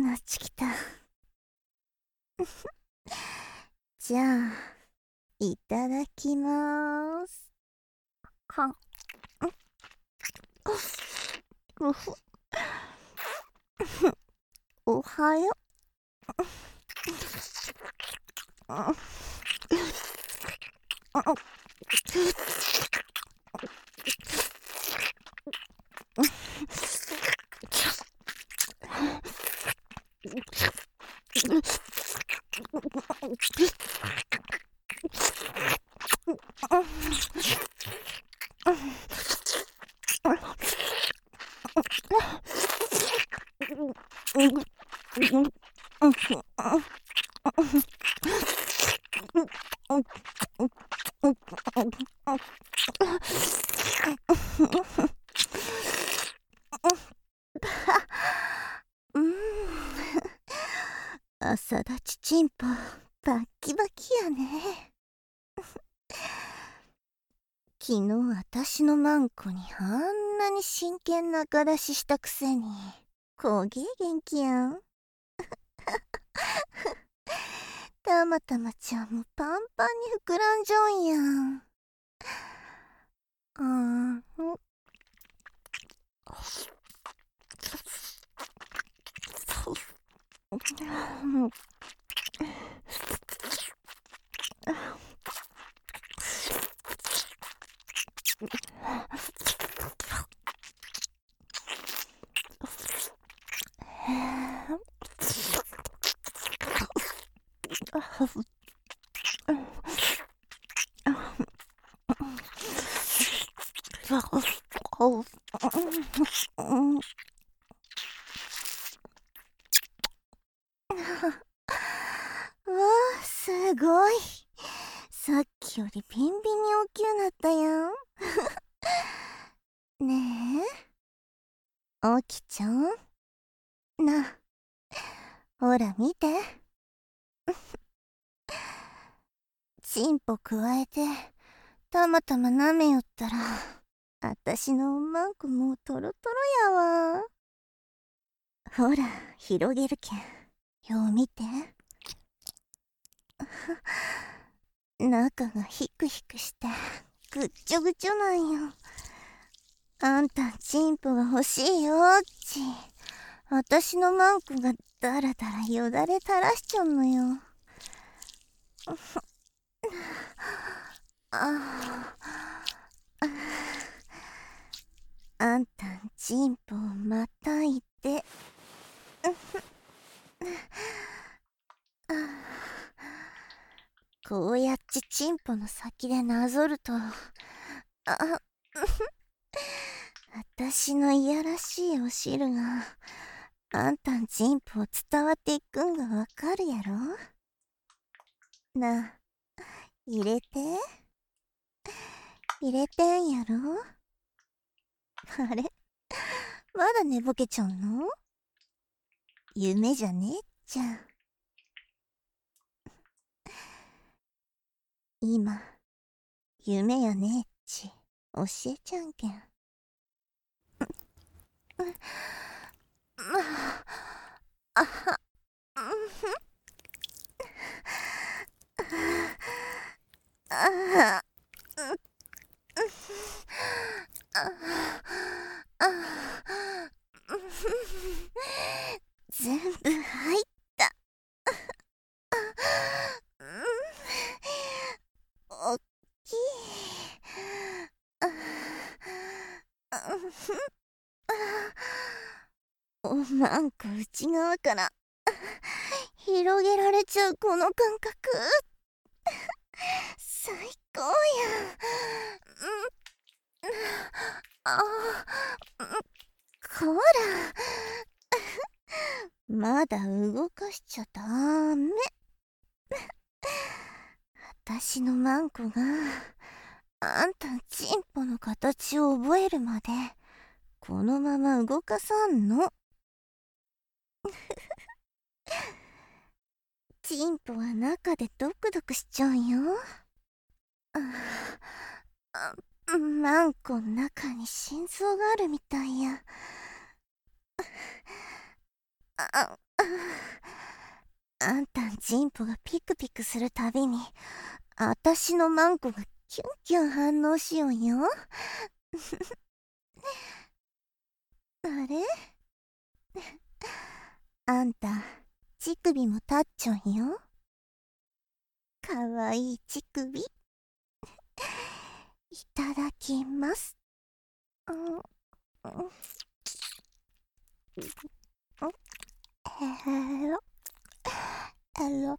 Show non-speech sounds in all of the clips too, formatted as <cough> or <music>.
なっちきた。<laughs> じゃあ、いただきまーす。はん。うふ。おはようん <laughs> <laughs> 朝立ちチンポバッキバキやね。<laughs> 昨日私のマンコにあんなに真剣な赤出ししたくせにこげえ元気やん。<laughs> たまたまちゃんもパンパンに膨らんじょんやん。あー <laughs> すごい。さっきよりビンビンに大きくなったやん <laughs> ねえおきちゃん？なほら見て。チンポくわえてたまたま舐めよったらあたしのおまんこもうトロトロやわ。ほら広げるけん。よう見て。<laughs> 中がヒクヒクしてぐっちょぐちょなんよ。あんたチンポが欲しいよっち。あたしのマンコがだらだらよだれ垂らしちゃうのよ。あああんたんチンポをまたいて <laughs> こうやってチンポの先でなぞるとああたしのいやらしいお汁があんたんチンポを伝わっていくんがわかるやろ？なあ入れて。入れてんやろ？あれ？まだ寝ぼけちゃうの？夢じゃねえっちゃ。今、夢やねえっち、教えちゃんけん。まあ、あは、うんふん。ああ、うん、うん、ああ、うん全部入った。おっきい。<laughs> おまんこ内側から <laughs> 広げられちゃうこの感覚。<laughs> 最高や。あこら。まだ動かしちゃダメ。私のマンコがあんたチンポの形を覚えるまでこのまま動かさんの？<laughs> チンポは中でドクドクしちゃうよああ。マンコの中に心臓があるみたいや。あ、あんたんチンポがピクピクするたびに、あたしのマンコがキュンキュン反応しよんよ。<laughs> あれ？あんた、乳首も立っちょんよ。かわいい乳首。いただきます。うん、うんへろ。へろ。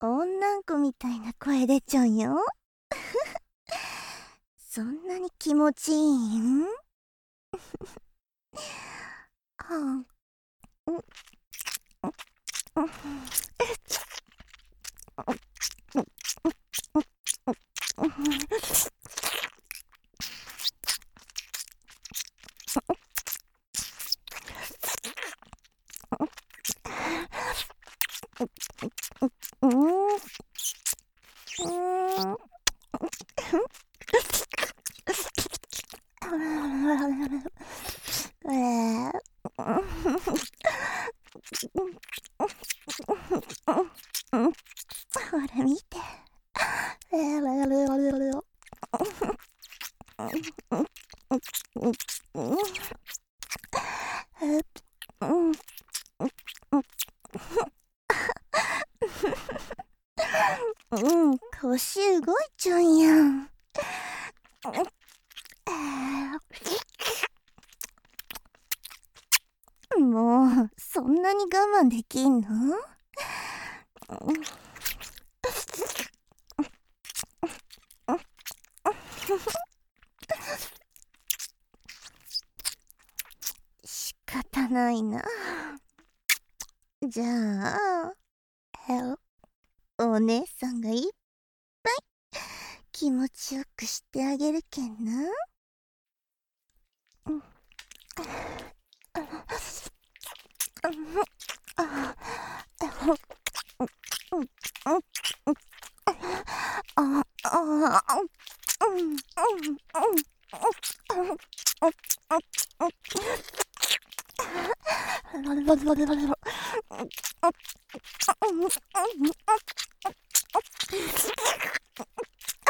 女 <laughs> ん子みたちゃうよ。<laughs> そんなに気持ちいいん？は <laughs> あ、うん、ほら見て。うん、腰動いちゃうやん。もう、そんなに我慢できんの？仕方ないな。じゃあ、お姉さんがいっぱい気持ちよくしてあげるけんな。うん。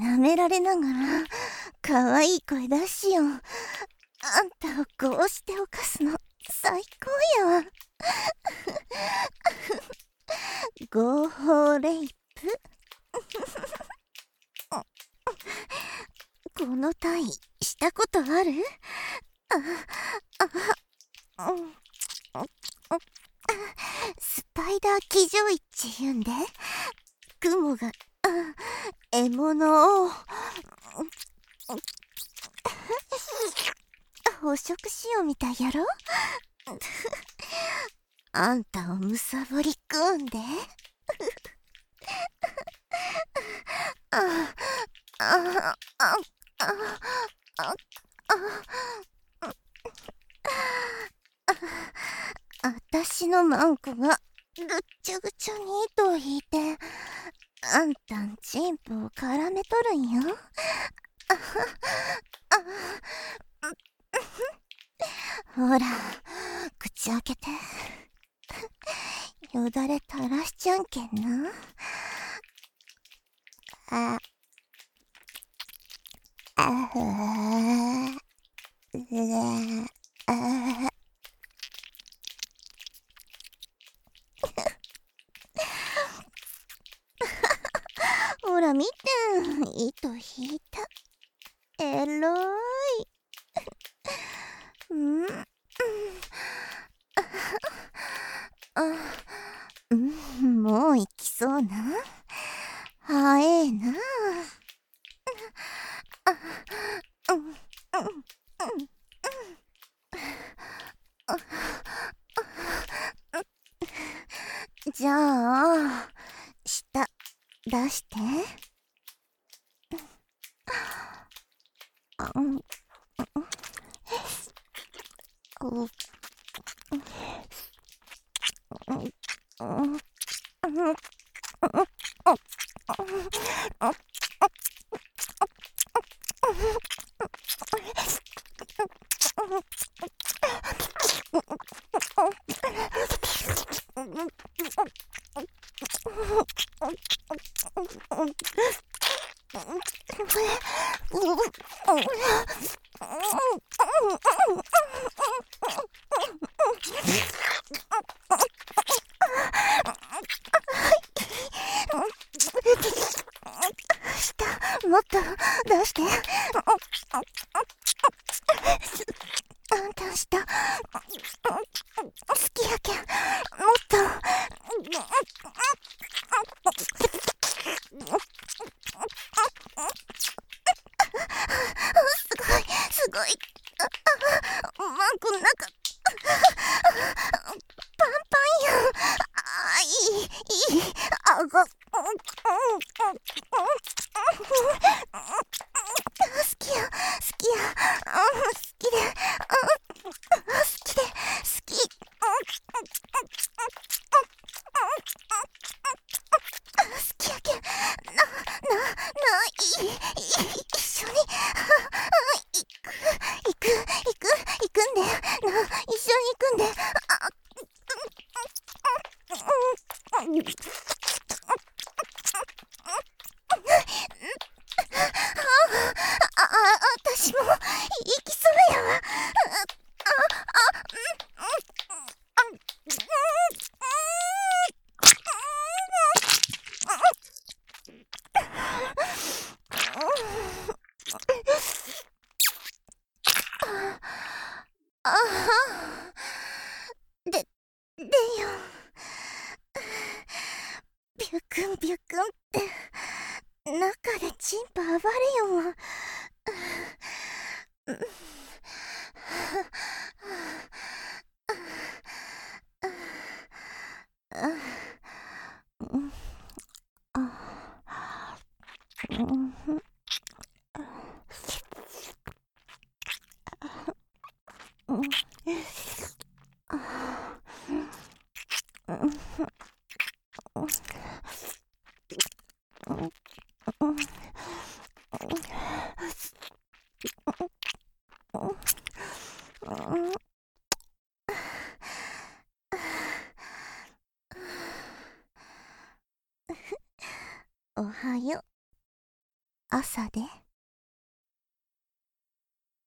舐められながら、可愛い声出しよ。あんたをこうして犯すの、最高やわ。合法レイプこの体したことある？あ、あ、うん。スパイダー騎乗位って言うんで、雲が、獲物を、捕食しようみたいやろ？あんたをむさぼり食うんで。あ、あ、あ、あ、あ、あ、あたしのマンコがぐっちゃぐちゃに糸を引いて、あんたんチンポを絡めとるんよ。ほら口開けて。よだれ垂らしちゃんけんな。ああふうあ見て。糸引いた。えろい。うん。うん。もう行きそうな。早えな。じゃあ下出して。うんっと出して。あんたした。好きやけん。もっと。すごい、すごい。マンコの中。パンパンやん。あ、いい、いい。あご。ああで、でよ。くんぴゅくんって、中でチンパ暴れよも。お